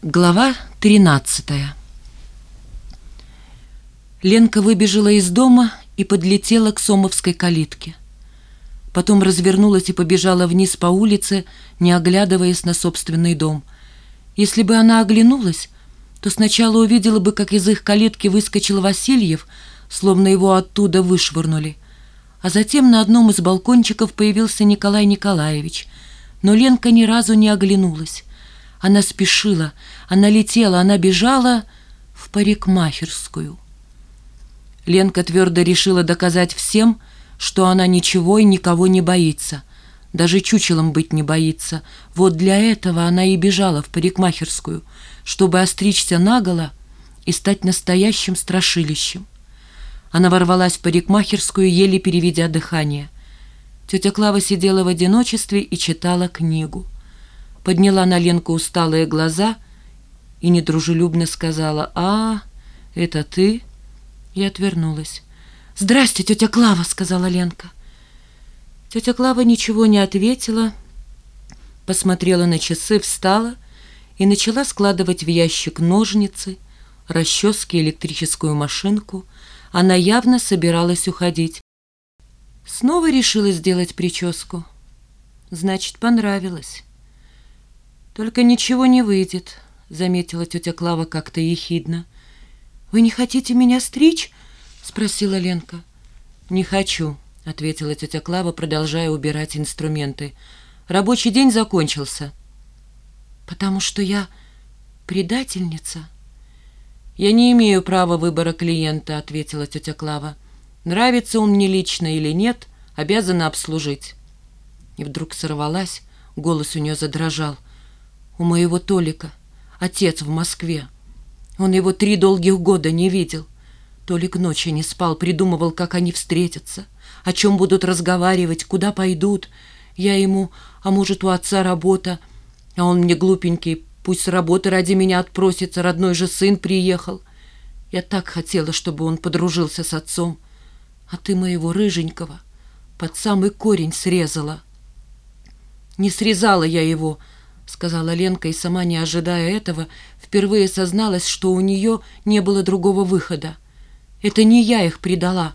Глава 13 Ленка выбежала из дома и подлетела к Сомовской калитке. Потом развернулась и побежала вниз по улице, не оглядываясь на собственный дом. Если бы она оглянулась, то сначала увидела бы, как из их калитки выскочил Васильев, словно его оттуда вышвырнули. А затем на одном из балкончиков появился Николай Николаевич. Но Ленка ни разу не оглянулась. Она спешила, она летела, она бежала в парикмахерскую. Ленка твердо решила доказать всем, что она ничего и никого не боится. Даже чучелом быть не боится. Вот для этого она и бежала в парикмахерскую, чтобы остричься наголо и стать настоящим страшилищем. Она ворвалась в парикмахерскую, еле переведя дыхание. Тетя Клава сидела в одиночестве и читала книгу подняла на Ленку усталые глаза и недружелюбно сказала «А, это ты?» и отвернулась. «Здрасте, тетя Клава!» — сказала Ленка. Тетя Клава ничего не ответила, посмотрела на часы, встала и начала складывать в ящик ножницы, расчески, электрическую машинку. Она явно собиралась уходить. Снова решила сделать прическу. Значит, понравилось. «Только ничего не выйдет», — заметила тетя Клава как-то ехидно. «Вы не хотите меня стричь?» — спросила Ленка. «Не хочу», — ответила тетя Клава, продолжая убирать инструменты. «Рабочий день закончился». «Потому что я предательница?» «Я не имею права выбора клиента», — ответила тетя Клава. «Нравится он мне лично или нет, обязана обслужить». И вдруг сорвалась, голос у нее задрожал — у моего Толика. Отец в Москве. Он его три долгих года не видел. Толик ночи не спал, придумывал, как они встретятся, о чем будут разговаривать, куда пойдут. Я ему, а может, у отца работа, а он мне глупенький, пусть с работы ради меня отпросится, родной же сын приехал. Я так хотела, чтобы он подружился с отцом, а ты моего рыженького под самый корень срезала. Не срезала я его, —— сказала Ленка и, сама не ожидая этого, впервые созналась, что у нее не было другого выхода. «Это не я их предала»,